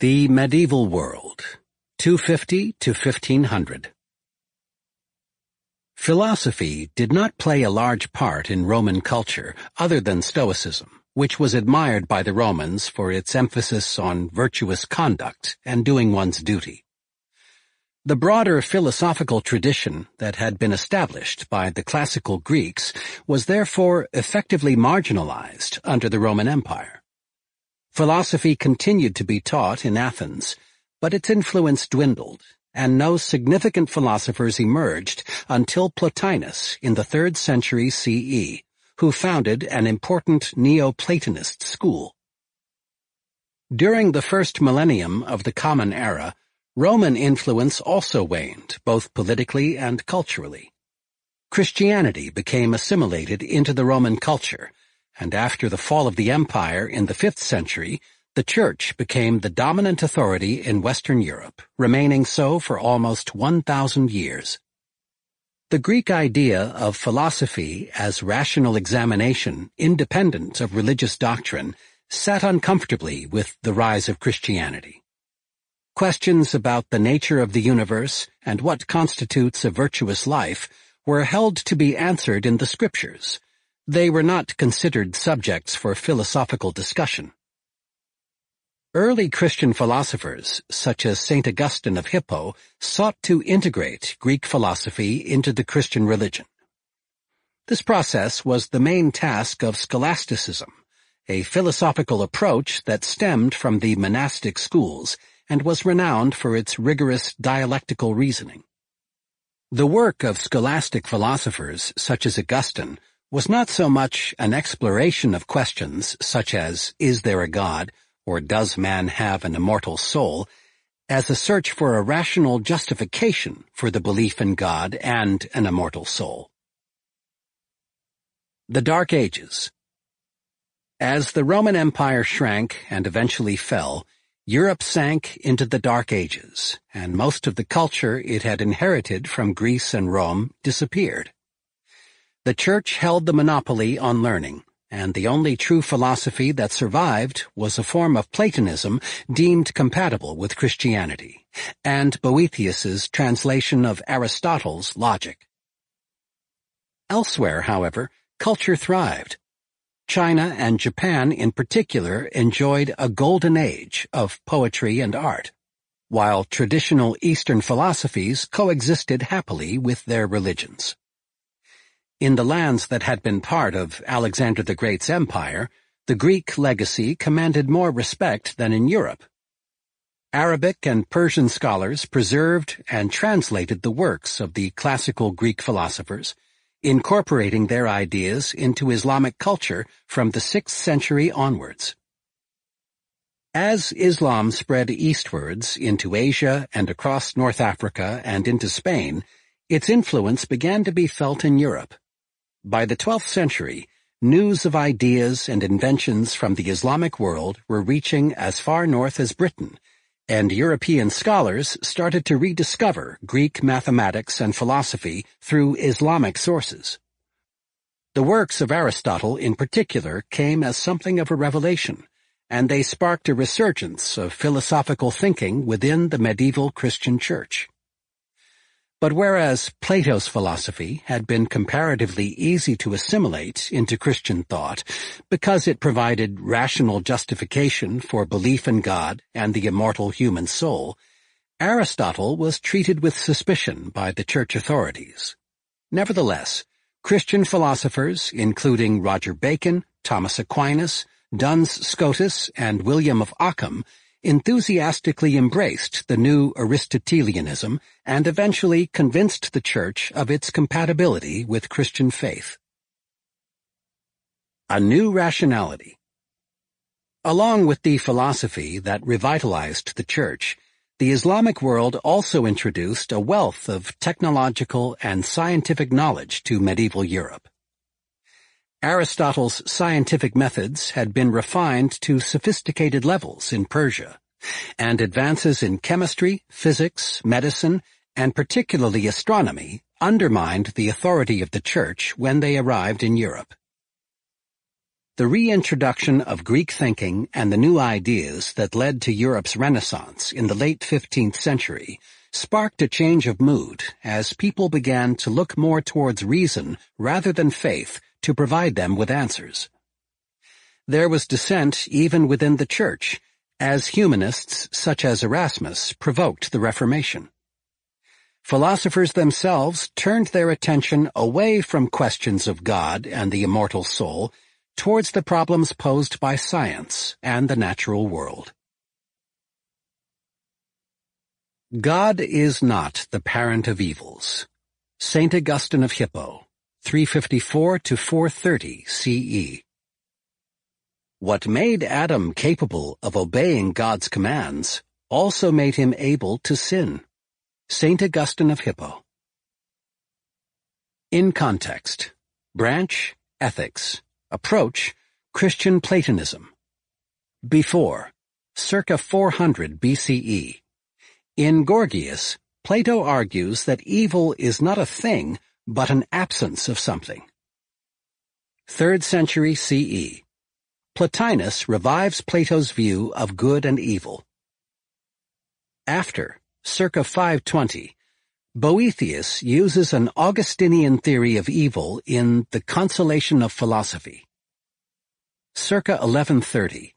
The Medieval World 250 to 1500 Philosophy did not play a large part in Roman culture other than Stoicism, which was admired by the Romans for its emphasis on virtuous conduct and doing one's duty. The broader philosophical tradition that had been established by the classical Greeks was therefore effectively marginalized under the Roman Empire. Philosophy continued to be taught in Athens, but its influence dwindled, and no significant philosophers emerged until Plotinus in the 3rd century CE, who founded an important Neoplatonist school. During the first millennium of the Common Era, Roman influence also waned, both politically and culturally. Christianity became assimilated into the Roman culture, and after the fall of the empire in the 5th century, the Church became the dominant authority in Western Europe, remaining so for almost 1,000 years. The Greek idea of philosophy as rational examination, independent of religious doctrine, sat uncomfortably with the rise of Christianity. Questions about the nature of the universe and what constitutes a virtuous life were held to be answered in the scriptures, they were not considered subjects for philosophical discussion. Early Christian philosophers, such as St. Augustine of Hippo, sought to integrate Greek philosophy into the Christian religion. This process was the main task of scholasticism, a philosophical approach that stemmed from the monastic schools and was renowned for its rigorous dialectical reasoning. The work of scholastic philosophers, such as Augustine, was not so much an exploration of questions such as, is there a God, or does man have an immortal soul, as a search for a rational justification for the belief in God and an immortal soul. The Dark Ages As the Roman Empire shrank and eventually fell, Europe sank into the Dark Ages, and most of the culture it had inherited from Greece and Rome disappeared. The Church held the monopoly on learning, and the only true philosophy that survived was a form of Platonism deemed compatible with Christianity, and Boethius's translation of Aristotle's logic. Elsewhere, however, culture thrived. China and Japan in particular enjoyed a golden age of poetry and art, while traditional Eastern philosophies coexisted happily with their religions. In the lands that had been part of Alexander the Great's empire, the Greek legacy commanded more respect than in Europe. Arabic and Persian scholars preserved and translated the works of the classical Greek philosophers, incorporating their ideas into Islamic culture from the 6th century onwards. As Islam spread eastwards into Asia and across North Africa and into Spain, its influence began to be felt in Europe. By the 12th century, news of ideas and inventions from the Islamic world were reaching as far north as Britain, and European scholars started to rediscover Greek mathematics and philosophy through Islamic sources. The works of Aristotle in particular came as something of a revelation, and they sparked a resurgence of philosophical thinking within the medieval Christian church. But whereas Plato's philosophy had been comparatively easy to assimilate into Christian thought because it provided rational justification for belief in God and the immortal human soul, Aristotle was treated with suspicion by the church authorities. Nevertheless, Christian philosophers, including Roger Bacon, Thomas Aquinas, Duns Scotus, and William of Ockham, enthusiastically embraced the new Aristotelianism and eventually convinced the Church of its compatibility with Christian faith. A New Rationality Along with the philosophy that revitalized the Church, the Islamic world also introduced a wealth of technological and scientific knowledge to medieval Europe. Aristotle's scientific methods had been refined to sophisticated levels in Persia, and advances in chemistry, physics, medicine, and particularly astronomy, undermined the authority of the Church when they arrived in Europe. The reintroduction of Greek thinking and the new ideas that led to Europe's Renaissance in the late 15th century sparked a change of mood as people began to look more towards reason rather than faith to provide them with answers. There was dissent even within the Church as humanists such as Erasmus provoked the Reformation. Philosophers themselves turned their attention away from questions of God and the immortal soul towards the problems posed by science and the natural world. God is not the parent of evils. St. Augustine of Hippo, 354 to 430 CE. What made Adam capable of obeying God's commands also made him able to sin. St. Augustine of Hippo. In context, branch, ethics, approach, Christian Platonism. Before, circa 400 BCE. In Gorgias, Plato argues that evil is not a thing, but an absence of something. 3rd century CE. Plotinus revives Plato's view of good and evil. After, circa 520, Boethius uses an Augustinian theory of evil in The Consolation of Philosophy. Circa 1130,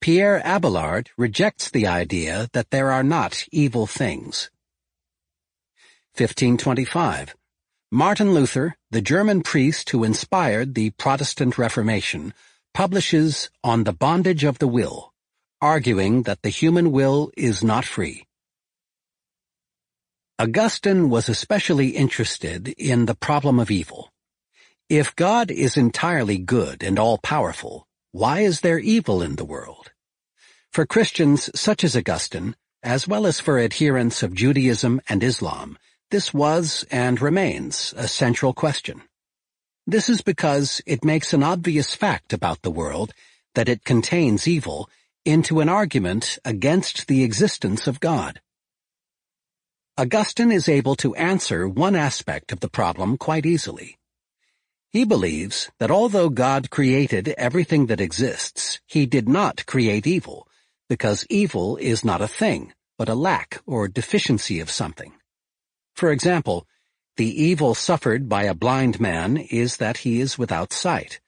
Pierre Abelard rejects the idea that there are not evil things. 1525, Martin Luther, the German priest who inspired the Protestant Reformation, publishes On the Bondage of the Will, arguing that the human will is not free. Augustine was especially interested in the problem of evil. If God is entirely good and all-powerful, why is there evil in the world? For Christians such as Augustine, as well as for adherents of Judaism and Islam, this was and remains a central question. This is because it makes an obvious fact about the world that it contains evil into an argument against the existence of God. Augustine is able to answer one aspect of the problem quite easily. He believes that although God created everything that exists, he did not create evil, because evil is not a thing, but a lack or deficiency of something. For example, the evil suffered by a blind man is that he is without sight.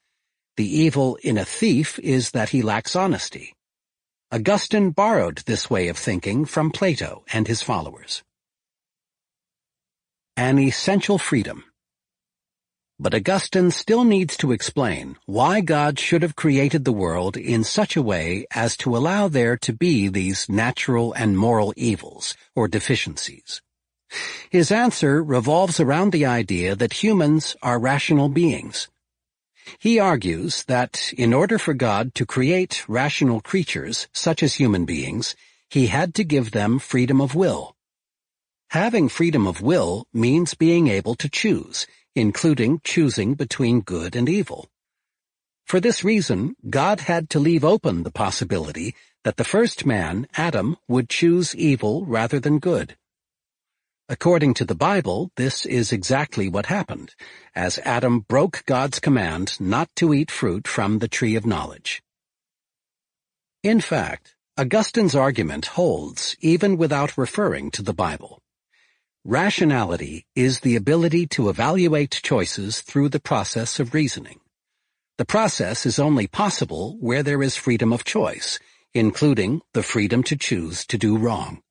The evil in a thief is that he lacks honesty. Augustine borrowed this way of thinking from Plato and his followers. An Essential Freedom But Augustine still needs to explain why God should have created the world in such a way as to allow there to be these natural and moral evils, or deficiencies. His answer revolves around the idea that humans are rational beings. He argues that in order for God to create rational creatures, such as human beings, he had to give them freedom of will. Having freedom of will means being able to choose, including choosing between good and evil. For this reason, God had to leave open the possibility that the first man, Adam, would choose evil rather than good. According to the Bible, this is exactly what happened, as Adam broke God's command not to eat fruit from the tree of knowledge. In fact, Augustine's argument holds even without referring to the Bible. Rationality is the ability to evaluate choices through the process of reasoning. The process is only possible where there is freedom of choice, including the freedom to choose to do wrong.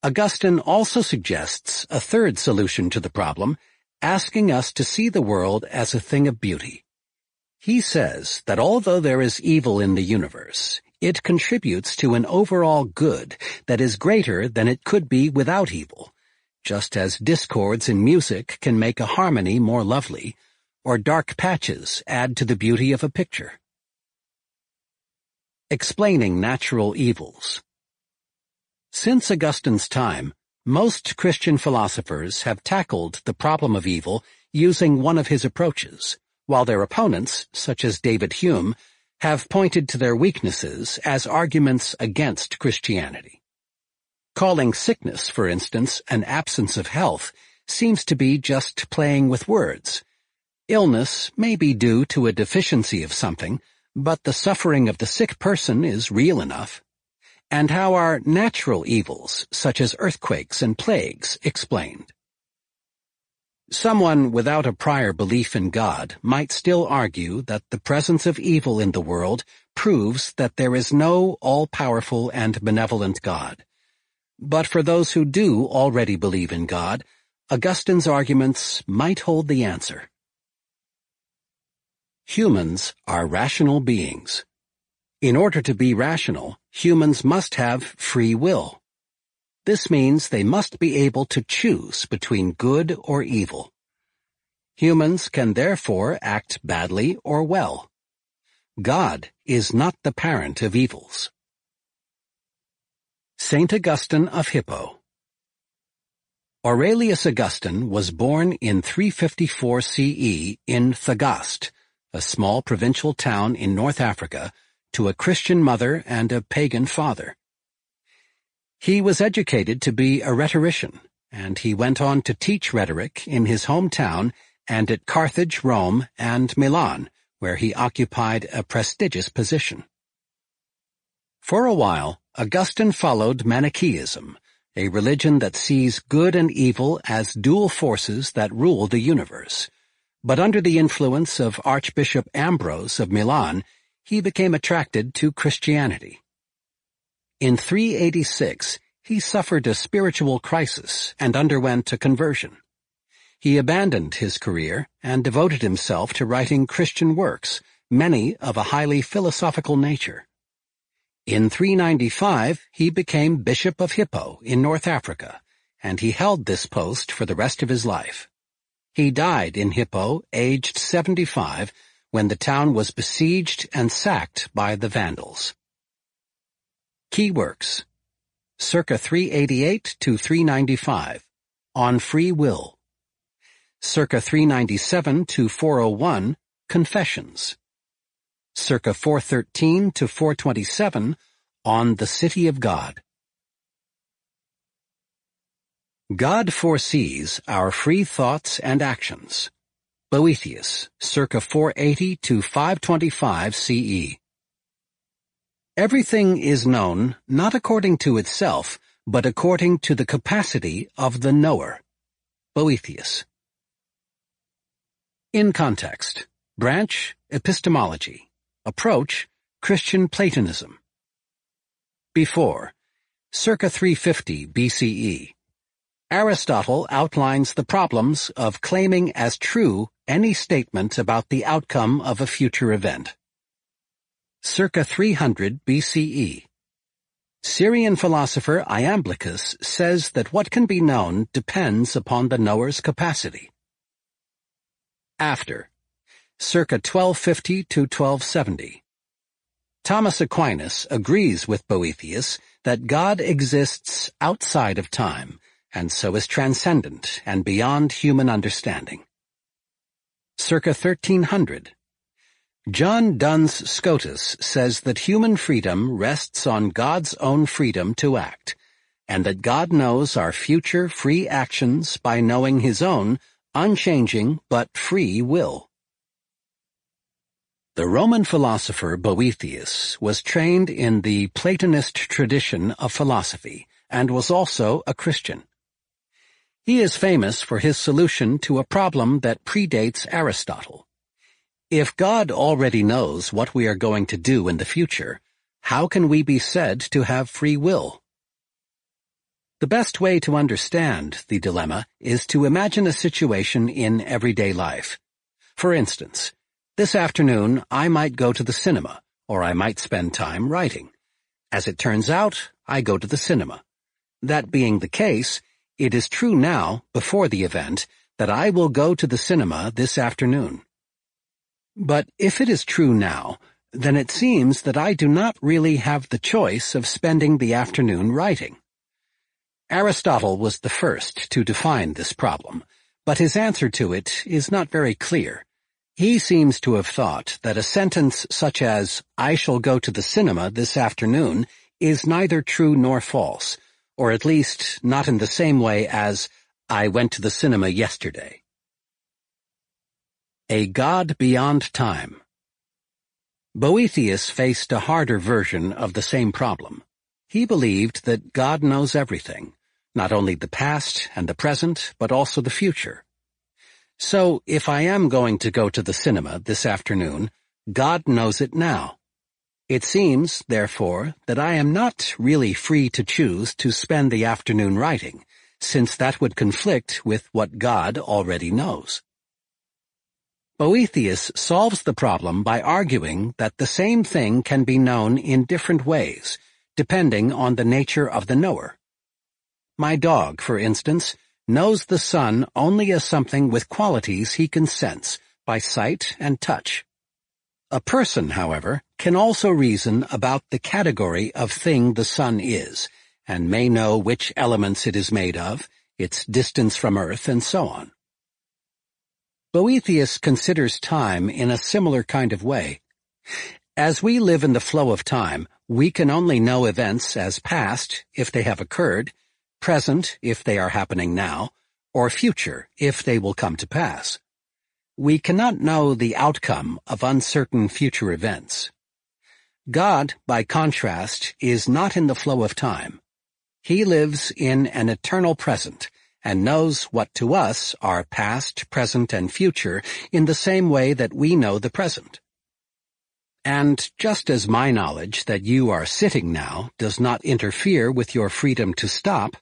Augustine also suggests a third solution to the problem, asking us to see the world as a thing of beauty. He says that although there is evil in the universe, it contributes to an overall good that is greater than it could be without evil, just as discords in music can make a harmony more lovely, or dark patches add to the beauty of a picture. Explaining Natural Evils since Augustine's time, most Christian philosophers have tackled the problem of evil using one of his approaches, while their opponents, such as David Hume, have pointed to their weaknesses as arguments against Christianity. Calling sickness, for instance, an absence of health seems to be just playing with words. Illness may be due to a deficiency of something, but the suffering of the sick person is real enough and how are natural evils, such as earthquakes and plagues, explained? Someone without a prior belief in God might still argue that the presence of evil in the world proves that there is no all-powerful and benevolent God. But for those who do already believe in God, Augustine's arguments might hold the answer. Humans are rational beings. In order to be rational, humans must have free will. This means they must be able to choose between good or evil. Humans can therefore act badly or well. God is not the parent of evils. St. Augustine of Hippo Aurelius Augustine was born in 354 CE in Thagast, a small provincial town in North Africa, to a Christian mother and a pagan father. He was educated to be a rhetorician, and he went on to teach rhetoric in his hometown and at Carthage, Rome, and Milan, where he occupied a prestigious position. For a while, Augustine followed Manichaeism, a religion that sees good and evil as dual forces that rule the universe. But under the influence of Archbishop Ambrose of Milan, he became attracted to Christianity. In 386, he suffered a spiritual crisis and underwent a conversion. He abandoned his career and devoted himself to writing Christian works, many of a highly philosophical nature. In 395, he became Bishop of Hippo in North Africa, and he held this post for the rest of his life. He died in Hippo, aged 75, when the town was besieged and sacked by the Vandals. Key works circa 388 to 395, On Free Will. Circa 397 to 401, Confessions. Circa 413 to 427, On the City of God. God foresees our free thoughts and actions. Boethius, circa 480 to 525 CE. Everything is known not according to itself, but according to the capacity of the knower. Boethius. In context, branch, epistemology. Approach, Christian Platonism. Before, circa 350 BCE, Aristotle outlines the problems of claiming as true any statement about the outcome of a future event. Circa 300 BCE Syrian philosopher Iamblichus says that what can be known depends upon the knower's capacity. After Circa 1250 to 1270 Thomas Aquinas agrees with Boethius that God exists outside of time and so is transcendent and beyond human understanding. Circa 1300, John Duns Scotus says that human freedom rests on God's own freedom to act, and that God knows our future free actions by knowing his own, unchanging but free will. The Roman philosopher Boethius was trained in the Platonist tradition of philosophy and was also a Christian. He is famous for his solution to a problem that predates Aristotle. If God already knows what we are going to do in the future, how can we be said to have free will? The best way to understand the dilemma is to imagine a situation in everyday life. For instance, this afternoon I might go to the cinema, or I might spend time writing. As it turns out, I go to the cinema. That being the case, it is true now, before the event, that I will go to the cinema this afternoon. But if it is true now, then it seems that I do not really have the choice of spending the afternoon writing. Aristotle was the first to define this problem, but his answer to it is not very clear. He seems to have thought that a sentence such as, I shall go to the cinema this afternoon, is neither true nor false, or at least not in the same way as I went to the cinema yesterday. A God Beyond Time Boethius faced a harder version of the same problem. He believed that God knows everything, not only the past and the present, but also the future. So if I am going to go to the cinema this afternoon, God knows it now. It seems, therefore, that I am not really free to choose to spend the afternoon writing, since that would conflict with what God already knows. Boethius solves the problem by arguing that the same thing can be known in different ways, depending on the nature of the knower. My dog, for instance, knows the sun only as something with qualities he can sense by sight and touch. A person, however, can also reason about the category of thing the sun is, and may know which elements it is made of, its distance from Earth, and so on. Boethius considers time in a similar kind of way. As we live in the flow of time, we can only know events as past if they have occurred, present if they are happening now, or future if they will come to pass. We cannot know the outcome of uncertain future events. God, by contrast, is not in the flow of time. He lives in an eternal present and knows what to us are past, present, and future in the same way that we know the present. And just as my knowledge that you are sitting now does not interfere with your freedom to stop,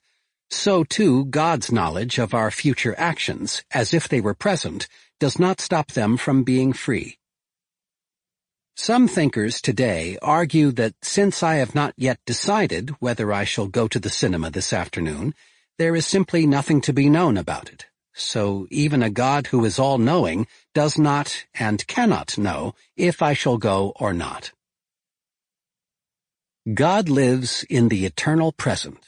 so too God's knowledge of our future actions, as if they were present, does not stop them from being free. Some thinkers today argue that since I have not yet decided whether I shall go to the cinema this afternoon, there is simply nothing to be known about it. So even a God who is all-knowing does not and cannot know if I shall go or not. God lives in the eternal present.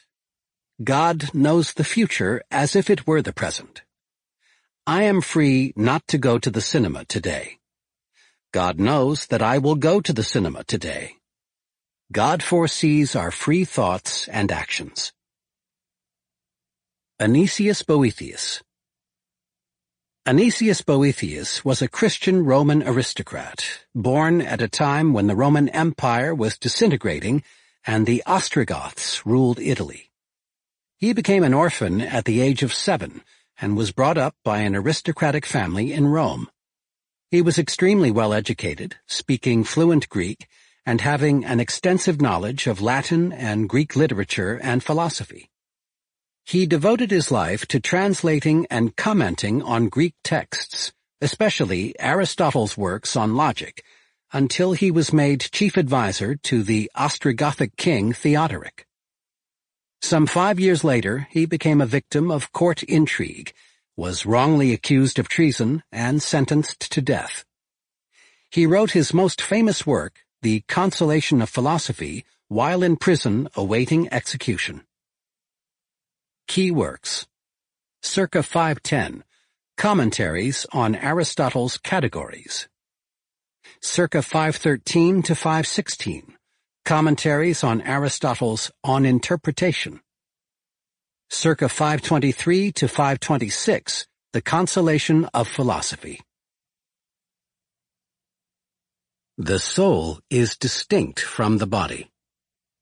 God knows the future as if it were the present. I am free not to go to the cinema today. God knows that I will go to the cinema today. God foresees our free thoughts and actions. Anicius Boethius Anicius Boethius was a Christian Roman aristocrat, born at a time when the Roman Empire was disintegrating and the Ostrogoths ruled Italy. He became an orphan at the age of seven and was brought up by an aristocratic family in Rome. He was extremely well educated, speaking fluent Greek, and having an extensive knowledge of Latin and Greek literature and philosophy. He devoted his life to translating and commenting on Greek texts, especially Aristotle's works on logic, until he was made chief adviser to the Ostrogothic king Theodoric. Some five years later, he became a victim of court intrigue was wrongly accused of treason and sentenced to death. He wrote his most famous work, The Consolation of Philosophy, while in prison awaiting execution. Key Works. Circa 510 Commentaries on Aristotle's Categories. Circa 513 to 516 Commentaries on Aristotle's On Interpretation circa 523 to 526, The Consolation of Philosophy. The soul is distinct from the body.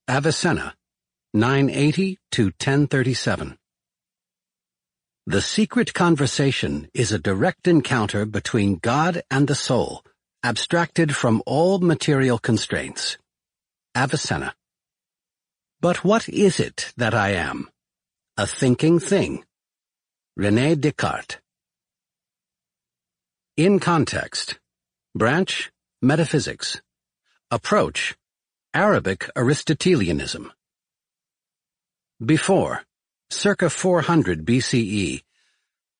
Avicenna, 980 to 1037. The secret conversation is a direct encounter between God and the soul, abstracted from all material constraints. Avicenna. But what is it that I am? A Thinking Thing. Rene Descartes. In context. Branch, metaphysics. Approach, Arabic Aristotelianism. Before, circa 400 BCE,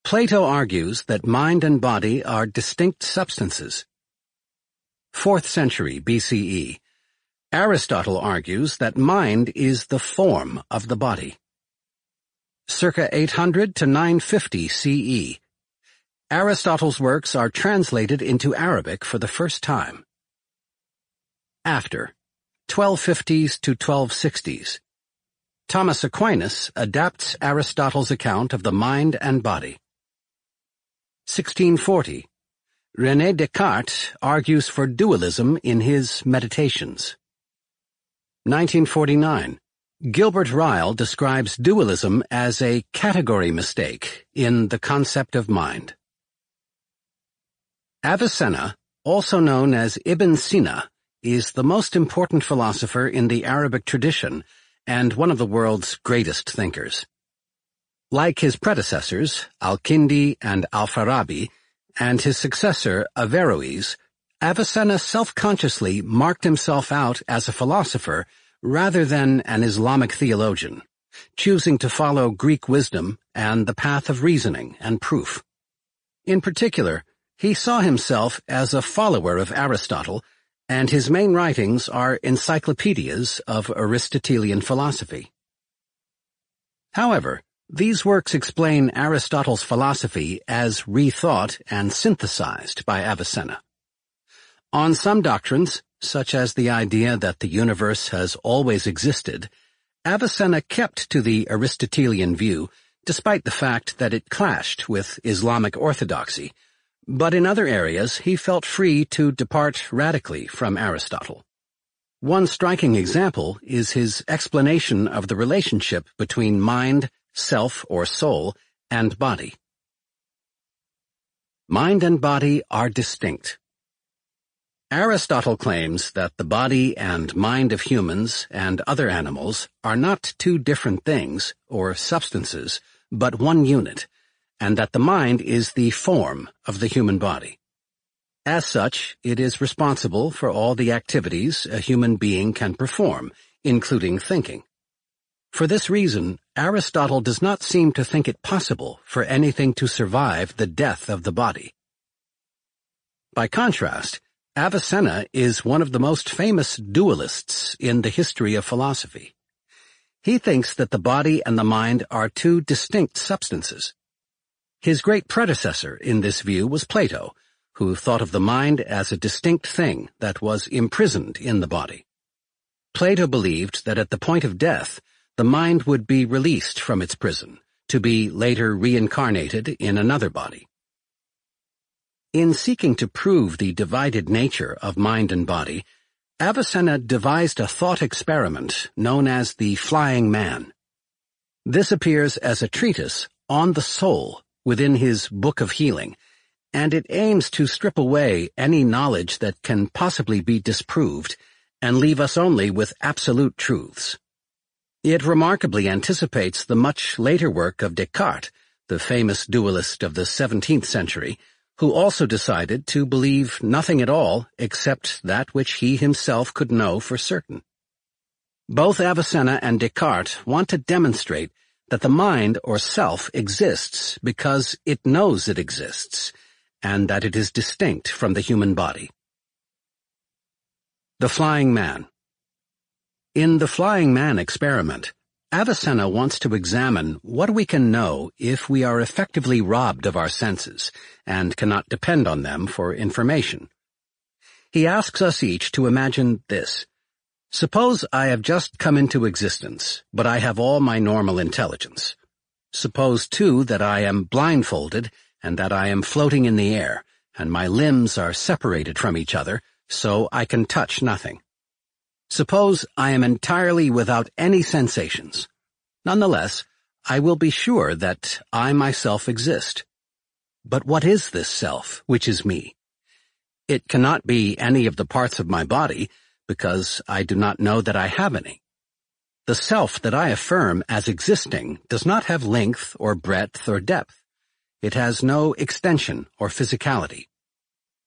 Plato argues that mind and body are distinct substances. 4th century BCE, Aristotle argues that mind is the form of the body circa 800 to 950 CE. Aristotle's works are translated into Arabic for the first time. After 1250s to 1260s. Thomas Aquinas adapts Aristotle's account of the mind and body. 1640. René Descartes argues for dualism in his Meditations. 1949. Gilbert Ryle describes dualism as a category mistake in The Concept of Mind. Avicenna, also known as Ibn Sina, is the most important philosopher in the Arabic tradition and one of the world's greatest thinkers. Like his predecessors, Al-Kindi and Al-Farabi, and his successor, Averroes, Avicenna self-consciously marked himself out as a philosopher rather than an Islamic theologian, choosing to follow Greek wisdom and the path of reasoning and proof. In particular, he saw himself as a follower of Aristotle, and his main writings are encyclopedias of Aristotelian philosophy. However, these works explain Aristotle's philosophy as rethought and synthesized by Avicenna. On some doctrines, such as the idea that the universe has always existed, Avicenna kept to the Aristotelian view, despite the fact that it clashed with Islamic orthodoxy, but in other areas he felt free to depart radically from Aristotle. One striking example is his explanation of the relationship between mind, self or soul, and body. Mind and body are distinct. Aristotle claims that the body and mind of humans and other animals are not two different things, or substances, but one unit, and that the mind is the form of the human body. As such, it is responsible for all the activities a human being can perform, including thinking. For this reason, Aristotle does not seem to think it possible for anything to survive the death of the body. By contrast, Avicenna is one of the most famous dualists in the history of philosophy. He thinks that the body and the mind are two distinct substances. His great predecessor in this view was Plato, who thought of the mind as a distinct thing that was imprisoned in the body. Plato believed that at the point of death, the mind would be released from its prison, to be later reincarnated in another body. In seeking to prove the divided nature of mind and body, Avicenna devised a thought experiment known as the flying man. This appears as a treatise on the soul within his Book of Healing, and it aims to strip away any knowledge that can possibly be disproved and leave us only with absolute truths. It remarkably anticipates the much later work of Descartes, the famous dualist of the 17th century, who also decided to believe nothing at all except that which he himself could know for certain. Both Avicenna and Descartes want to demonstrate that the mind or self exists because it knows it exists, and that it is distinct from the human body. The Flying Man In the Flying Man experiment, Avicenna wants to examine what we can know if we are effectively robbed of our senses and cannot depend on them for information. He asks us each to imagine this. Suppose I have just come into existence, but I have all my normal intelligence. Suppose, too, that I am blindfolded and that I am floating in the air, and my limbs are separated from each other, so I can touch nothing. Suppose I am entirely without any sensations. Nonetheless, I will be sure that I myself exist. But what is this self, which is me? It cannot be any of the parts of my body, because I do not know that I have any. The self that I affirm as existing does not have length or breadth or depth. It has no extension or physicality.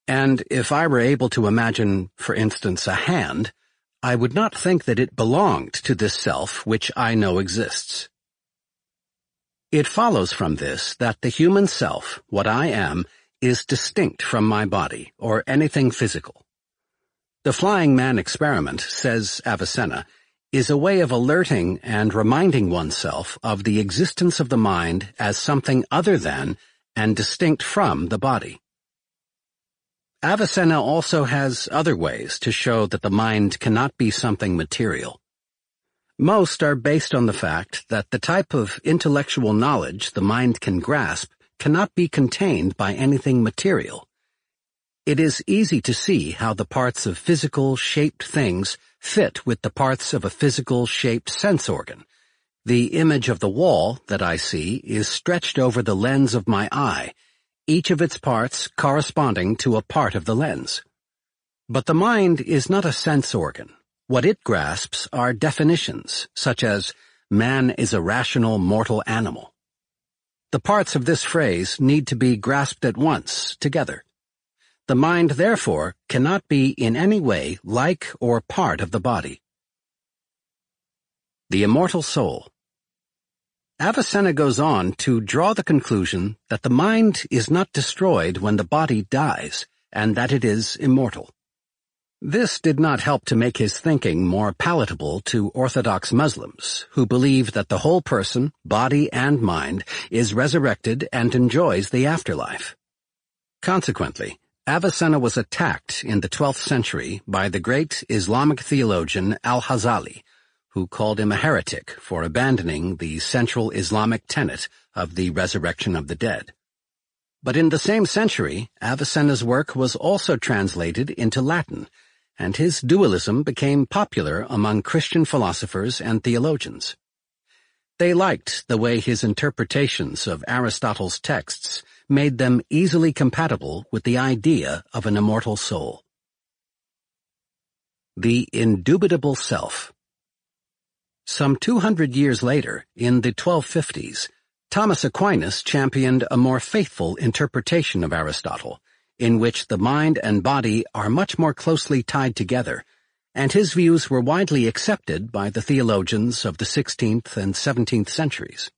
And if I were able to imagine, for instance, a hand, I would not think that it belonged to this self which I know exists. It follows from this that the human self, what I am, is distinct from my body or anything physical. The flying man experiment, says Avicenna, is a way of alerting and reminding oneself of the existence of the mind as something other than and distinct from the body. Avicenna also has other ways to show that the mind cannot be something material. Most are based on the fact that the type of intellectual knowledge the mind can grasp cannot be contained by anything material. It is easy to see how the parts of physical shaped things fit with the parts of a physical shaped sense organ. The image of the wall that I see is stretched over the lens of my eye each of its parts corresponding to a part of the lens. But the mind is not a sense organ. What it grasps are definitions, such as, man is a rational mortal animal. The parts of this phrase need to be grasped at once, together. The mind, therefore, cannot be in any way like or part of the body. The Immortal Soul Avicenna goes on to draw the conclusion that the mind is not destroyed when the body dies, and that it is immortal. This did not help to make his thinking more palatable to Orthodox Muslims, who believe that the whole person, body and mind, is resurrected and enjoys the afterlife. Consequently, Avicenna was attacked in the 12th century by the great Islamic theologian Al-Ghazali, who called him a heretic for abandoning the central Islamic tenet of the resurrection of the dead. But in the same century, Avicenna's work was also translated into Latin, and his dualism became popular among Christian philosophers and theologians. They liked the way his interpretations of Aristotle's texts made them easily compatible with the idea of an immortal soul. The Indubitable Self some 200 years later, in the 1250s, Thomas Aquinas championed a more faithful interpretation of Aristotle, in which the mind and body are much more closely tied together, and his views were widely accepted by the theologians of the 16th and 17th centuries.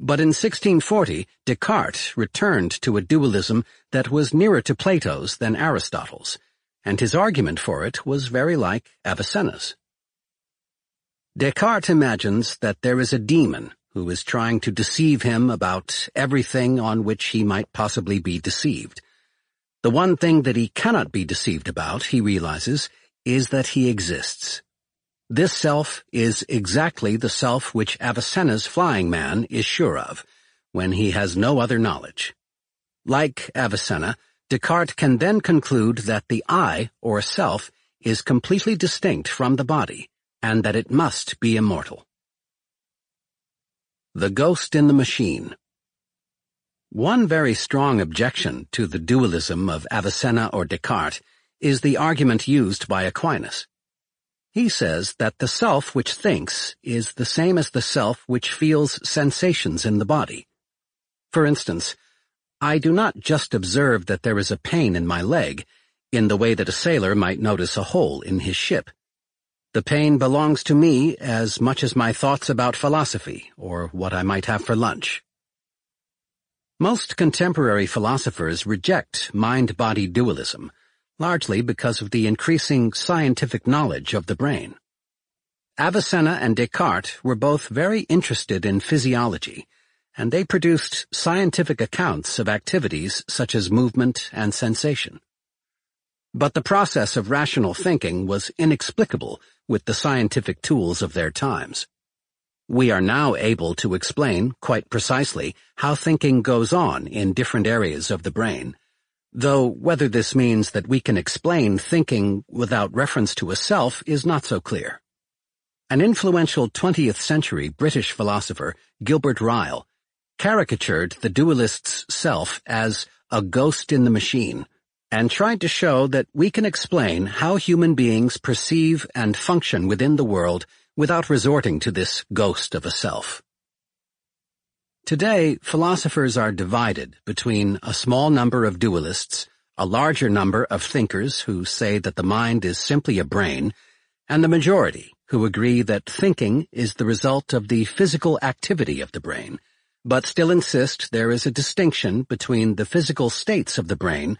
But in 1640, Descartes returned to a dualism that was nearer to Plato's than Aristotle's, and his argument for it was very like Avicenna's. Descartes imagines that there is a demon who is trying to deceive him about everything on which he might possibly be deceived. The one thing that he cannot be deceived about, he realizes, is that he exists. This self is exactly the self which Avicenna's flying man is sure of, when he has no other knowledge. Like Avicenna, Descartes can then conclude that the I, or self, is completely distinct from the body, and that it must be immortal. The Ghost in the Machine One very strong objection to the dualism of Avicenna or Descartes is the argument used by Aquinas. He says that the self which thinks is the same as the self which feels sensations in the body. For instance, I do not just observe that there is a pain in my leg, in the way that a sailor might notice a hole in his ship. The pain belongs to me as much as my thoughts about philosophy or what I might have for lunch. Most contemporary philosophers reject mind-body dualism, largely because of the increasing scientific knowledge of the brain. Avicenna and Descartes were both very interested in physiology, and they produced scientific accounts of activities such as movement and sensation. But the process of rational thinking was inexplicable with the scientific tools of their times. We are now able to explain, quite precisely, how thinking goes on in different areas of the brain. Though whether this means that we can explain thinking without reference to a self is not so clear. An influential 20th century British philosopher, Gilbert Ryle, caricatured the dualist's self as a ghost in the machine, and tried to show that we can explain how human beings perceive and function within the world without resorting to this ghost of a self. Today, philosophers are divided between a small number of dualists, a larger number of thinkers who say that the mind is simply a brain, and the majority who agree that thinking is the result of the physical activity of the brain, but still insist there is a distinction between the physical states of the brain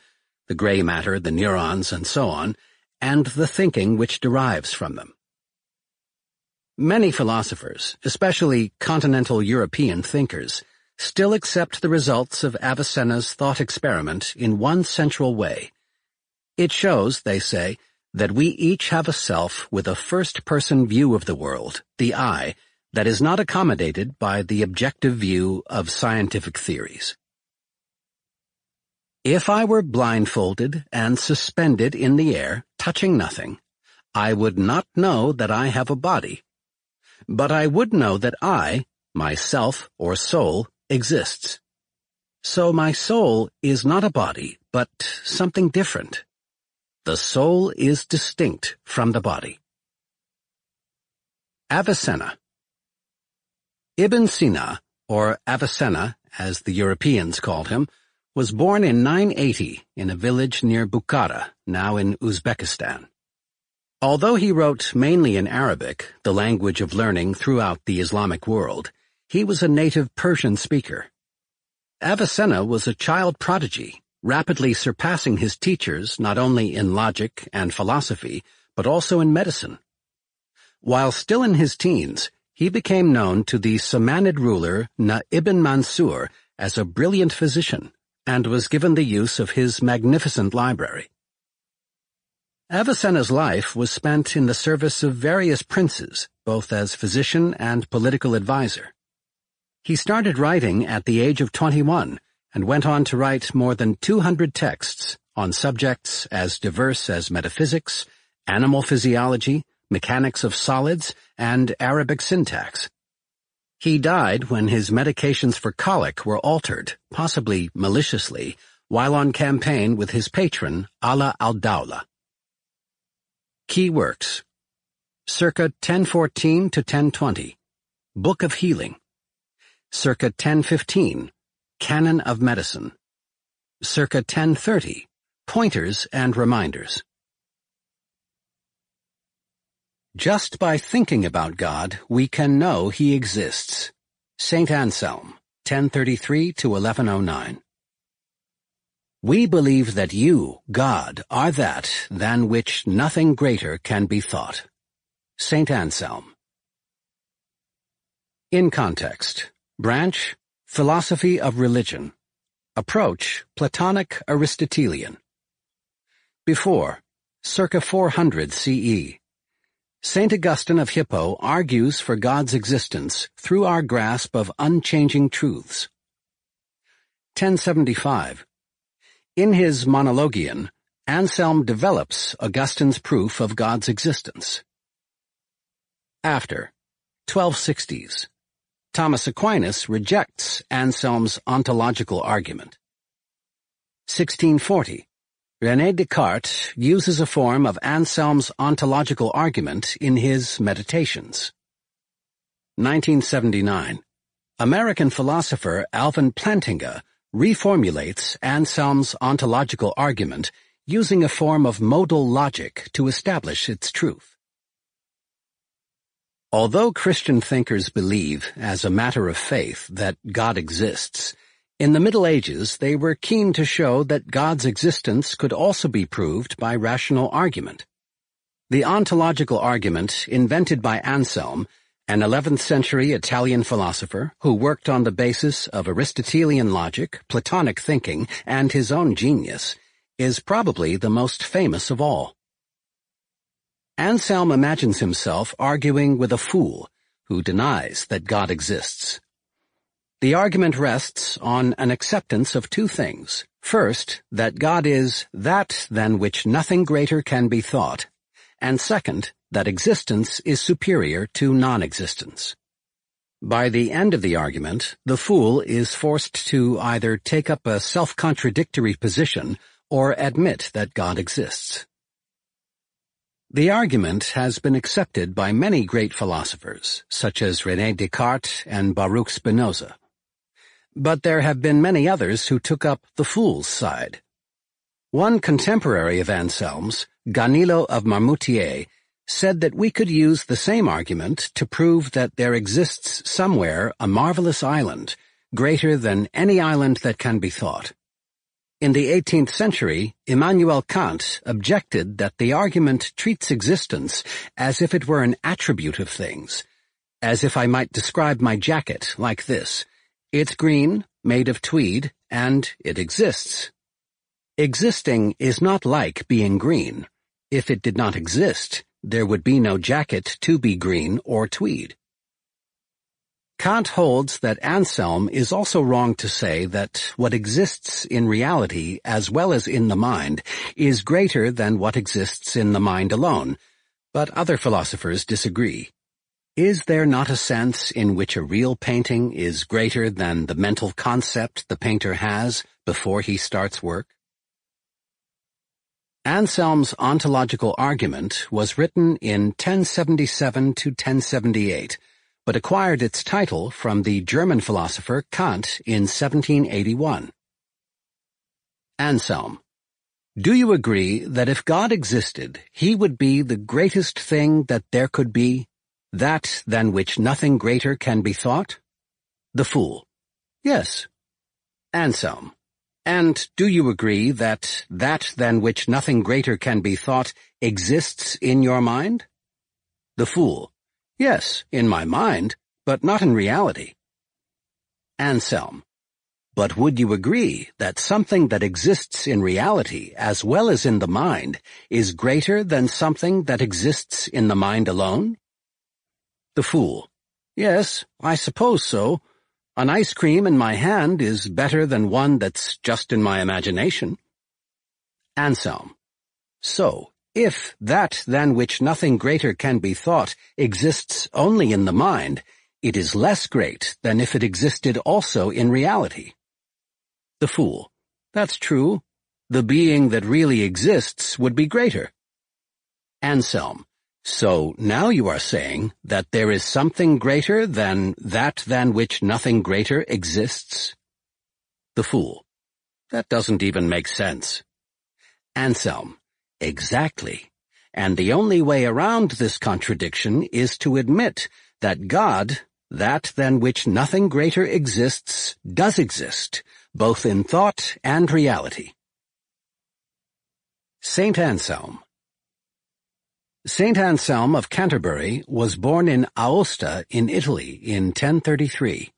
the gray matter, the neurons, and so on, and the thinking which derives from them. Many philosophers, especially continental European thinkers, still accept the results of Avicenna's thought experiment in one central way. It shows, they say, that we each have a self with a first-person view of the world, the I, that is not accommodated by the objective view of scientific theories. If I were blindfolded and suspended in the air, touching nothing, I would not know that I have a body. But I would know that I, myself or soul, exists. So my soul is not a body, but something different. The soul is distinct from the body. Avicenna Ibn Sina, or Avicenna, as the Europeans called him, was born in 980 in a village near Bukhara, now in Uzbekistan. Although he wrote mainly in Arabic, the language of learning throughout the Islamic world, he was a native Persian speaker. Avicenna was a child prodigy, rapidly surpassing his teachers not only in logic and philosophy, but also in medicine. While still in his teens, he became known to the Samanid ruler Nuh ibn Mansur as a brilliant physician and was given the use of his magnificent library. Avicenna's life was spent in the service of various princes, both as physician and political adviser. He started writing at the age of 21 and went on to write more than 200 texts on subjects as diverse as metaphysics, animal physiology, mechanics of solids, and Arabic syntax, he died when his medications for colic were altered, possibly maliciously, while on campaign with his patron, Ala al-Dawla. Key works Circa 1014 to 1020 Book of Healing. Circa 1015 Canon of Medicine. Circa 1030 Pointers and Reminders. Just by thinking about God, we can know he exists. St. Anselm, 1033 to 1109. We believe that you, God, are that than which nothing greater can be thought. St. Anselm. In context. Branch, philosophy of religion. Approach, Platonic Aristotelian. Before, circa 400 CE. St. Augustine of Hippo argues for God's existence through our grasp of unchanging truths. 1075. In his Monologion, Anselm develops Augustine's proof of God's existence. After 1260s, Thomas Aquinas rejects Anselm's ontological argument. 1640. René Descartes uses a form of Anselm's ontological argument in his Meditations. 1979. American philosopher Alvin Plantinga reformulates Anselm's ontological argument using a form of modal logic to establish its truth. Although Christian thinkers believe, as a matter of faith, that God exists, in the Middle Ages, they were keen to show that God's existence could also be proved by rational argument. The ontological argument, invented by Anselm, an 11th century Italian philosopher who worked on the basis of Aristotelian logic, Platonic thinking, and his own genius, is probably the most famous of all. Anselm imagines himself arguing with a fool who denies that God exists. The argument rests on an acceptance of two things. First, that God is that than which nothing greater can be thought, and second, that existence is superior to non-existence. By the end of the argument, the fool is forced to either take up a self-contradictory position or admit that God exists. The argument has been accepted by many great philosophers, such as René Descartes and Baruch Spinoza but there have been many others who took up the fool's side. One contemporary of Anselm's, Gaunilo of Marmoutier, said that we could use the same argument to prove that there exists somewhere a marvelous island, greater than any island that can be thought. In the 18th century, Immanuel Kant objected that the argument treats existence as if it were an attribute of things, as if I might describe my jacket like this. It's green, made of tweed, and it exists. Existing is not like being green. If it did not exist, there would be no jacket to be green or tweed. Kant holds that Anselm is also wrong to say that what exists in reality as well as in the mind is greater than what exists in the mind alone, but other philosophers disagree. Is there not a sense in which a real painting is greater than the mental concept the painter has before he starts work? Anselm's ontological argument was written in 1077 to 1078, but acquired its title from the German philosopher Kant in 1781. Anselm. Do you agree that if God existed, he would be the greatest thing that there could be? that than which nothing greater can be thought? The Fool. Yes. Anselm. And do you agree that that than which nothing greater can be thought exists in your mind? The Fool. Yes, in my mind, but not in reality. Anselm. But would you agree that something that exists in reality as well as in the mind is greater than something that exists in the mind alone? The fool. Yes, I suppose so. An ice cream in my hand is better than one that's just in my imagination. Anselm. So, if that than which nothing greater can be thought exists only in the mind, it is less great than if it existed also in reality. The Fool. That's true. The being that really exists would be greater. Anselm. So now you are saying that there is something greater than that than which nothing greater exists? The Fool. That doesn't even make sense. Anselm. Exactly. And the only way around this contradiction is to admit that God, that than which nothing greater exists, does exist, both in thought and reality. St. Anselm St. Anselm of Canterbury was born in Aosta in Italy in 1033.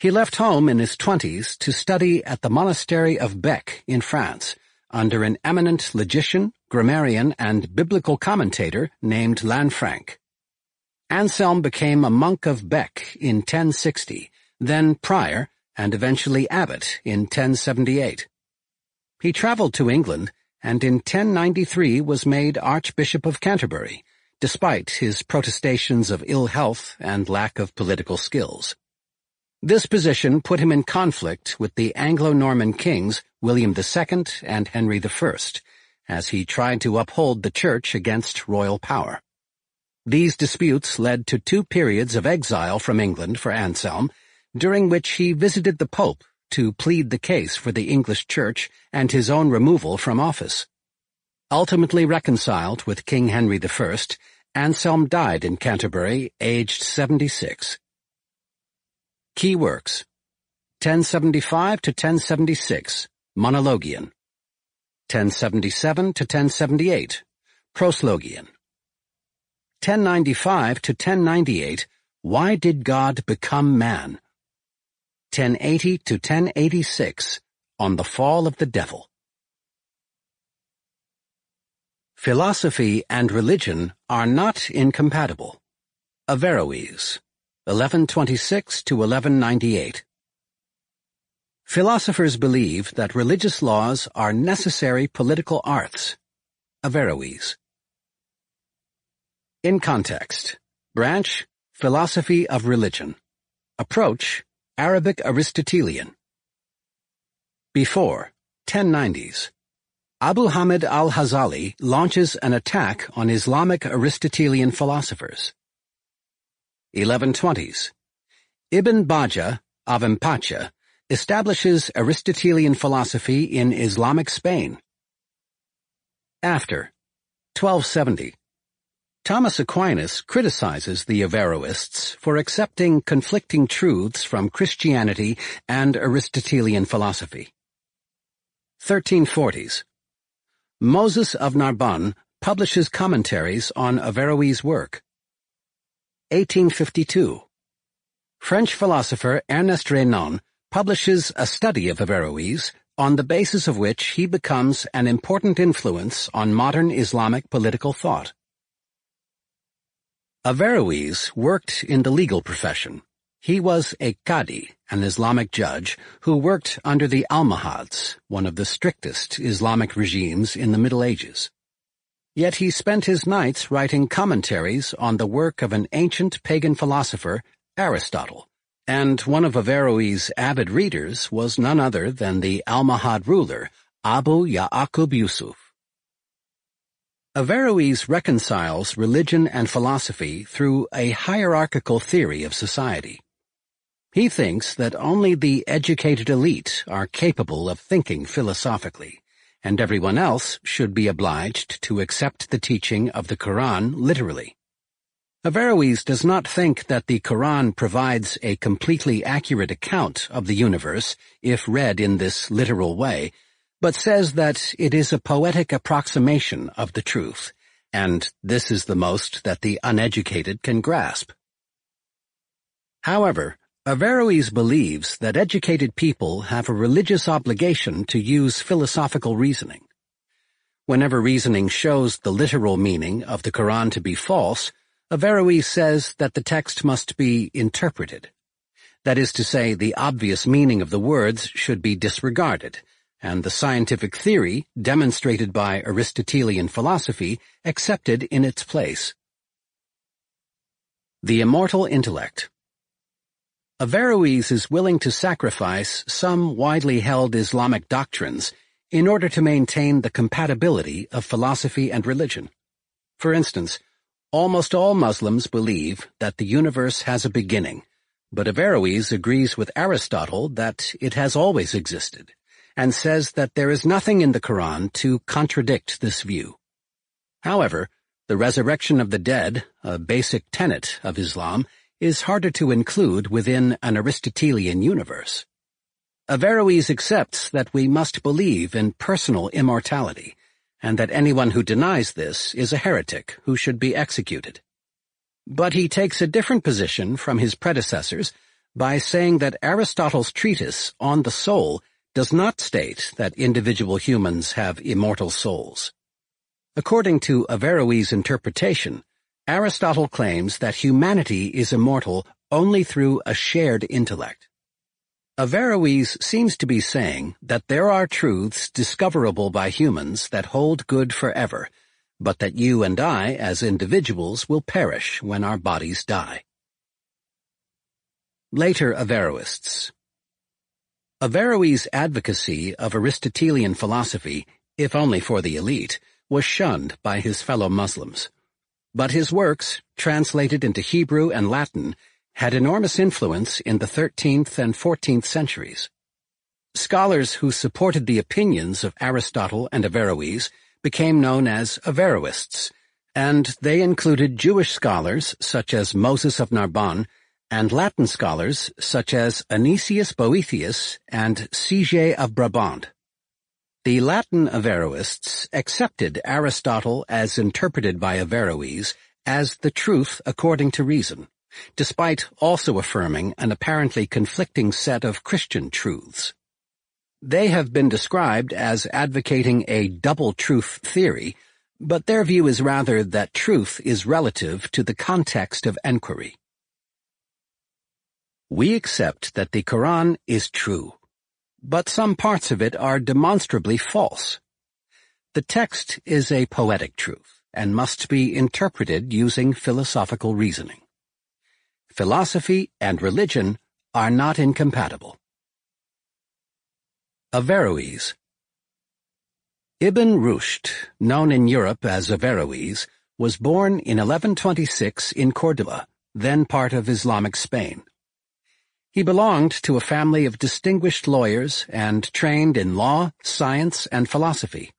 He left home in his twenties to study at the monastery of Bec in France under an eminent logician, grammarian, and biblical commentator named Lanfranc. Anselm became a monk of Bec in 1060, then prior, and eventually abbot in 1078. He traveled to England and in 1093 was made Archbishop of Canterbury, despite his protestations of ill health and lack of political skills. This position put him in conflict with the Anglo-Norman kings William II and Henry I, as he tried to uphold the church against royal power. These disputes led to two periods of exile from England for Anselm, during which he visited the Pope to plead the case for the English Church and his own removal from office. Ultimately reconciled with King Henry I, Anselm died in Canterbury, aged 76. Key works 1075 to 1076, Monologion. 1077 to 1078, Proslogion. 1095 to 1098, Why Did God Become Man? 1080 to 1086 on the Fall of the Devil. Philosophy and religion are not incompatible. Averroes, 1126 to 1198. Philosophers believe that religious laws are necessary political arts. Averroes. In context, branch, philosophy of religion. Approach, Arabic Aristotelian. Before, 1090s. Abu Hamid al-Ghazali launches an attack on Islamic Aristotelian philosophers. 1120s. Ibn Bajjah of establishes Aristotelian philosophy in Islamic Spain. After 1270, Thomas Aquinas criticizes the Averroists for accepting conflicting truths from Christianity and Aristotelian philosophy. 1340s. Moses of Narbonne publishes commentaries on Averroes' work. 1852. French philosopher Ernest Renan publishes a study of Averroes, on the basis of which he becomes an important influence on modern Islamic political thought. Averroes worked in the legal profession. He was a qadi, an Islamic judge, who worked under the Almohads, one of the strictest Islamic regimes in the Middle Ages. Yet he spent his nights writing commentaries on the work of an ancient pagan philosopher, Aristotle, and one of Averroes' avid readers was none other than the Almohad ruler, Abu Ya'qub Yusuf. Averroes reconciles religion and philosophy through a hierarchical theory of society. He thinks that only the educated elite are capable of thinking philosophically, and everyone else should be obliged to accept the teaching of the Quran literally. Averroes does not think that the Quran provides a completely accurate account of the universe if read in this literal way, but says that it is a poetic approximation of the truth, and this is the most that the uneducated can grasp. However, Averroes believes that educated people have a religious obligation to use philosophical reasoning. Whenever reasoning shows the literal meaning of the Quran to be false, Averroes says that the text must be interpreted. That is to say, the obvious meaning of the words should be disregarded, and the scientific theory, demonstrated by Aristotelian philosophy, accepted in its place. The Immortal Intellect Averroes is willing to sacrifice some widely held Islamic doctrines in order to maintain the compatibility of philosophy and religion. For instance, almost all Muslims believe that the universe has a beginning, but Averroes agrees with Aristotle that it has always existed and says that there is nothing in the Quran to contradict this view. However, the resurrection of the dead, a basic tenet of Islam, is harder to include within an Aristotelian universe. Averroes accepts that we must believe in personal immortality, and that anyone who denies this is a heretic who should be executed. But he takes a different position from his predecessors by saying that Aristotle's treatise on the soul does not state that individual humans have immortal souls. According to Averroes' interpretation, Aristotle claims that humanity is immortal only through a shared intellect. Averroes seems to be saying that there are truths discoverable by humans that hold good forever, but that you and I, as individuals, will perish when our bodies die. Later Averroists Averroes' advocacy of Aristotelian philosophy, if only for the elite, was shunned by his fellow Muslims. But his works, translated into Hebrew and Latin, had enormous influence in the 13th and 14th centuries. Scholars who supported the opinions of Aristotle and Averroes became known as Averroists, and they included Jewish scholars such as Moses of Narbonne and Latin scholars such as Anicius Boethius and Siger of Brabant. The Latin Averroists accepted Aristotle as interpreted by Averroes as the truth according to reason, despite also affirming an apparently conflicting set of Christian truths. They have been described as advocating a double truth theory, but their view is rather that truth is relative to the context of enquiry. We accept that the Quran is true, but some parts of it are demonstrably false. The text is a poetic truth and must be interpreted using philosophical reasoning. Philosophy and religion are not incompatible. Averroes Ibn Rushd, known in Europe as Averroes, was born in 1126 in Cordova, then part of Islamic Spain. He belonged to a family of distinguished lawyers and trained in law, science, and philosophy.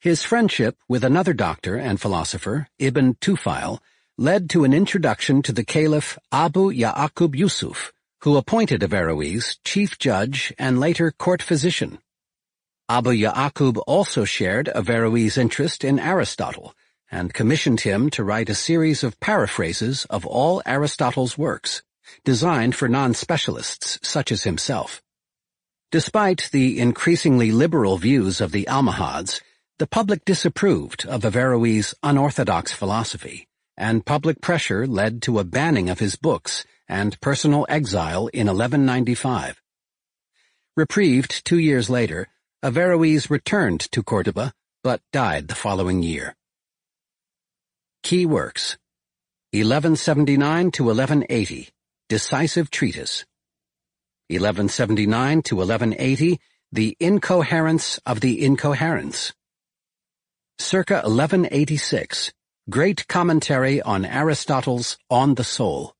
His friendship with another doctor and philosopher, Ibn Tufail, led to an introduction to the Caliph Abu Ya'qub Yusuf, who appointed Averroes chief judge and later court physician. Abu Ya'qub also shared Averroes' interest in Aristotle and commissioned him to write a series of paraphrases of all Aristotle's works designed for non-specialists such as himself. Despite the increasingly liberal views of the Almohads, the public disapproved of Averroes' unorthodox philosophy, and public pressure led to a banning of his books and personal exile in 1195. Reprieved two years later, Averroes returned to Cordoba, but died the following year. Key works 1179 to 1180 Decisive Treatise. 1179 to 1180, The Incoherence of the Incoherence. Circa 1186, Great Commentary on Aristotle's On the Soul.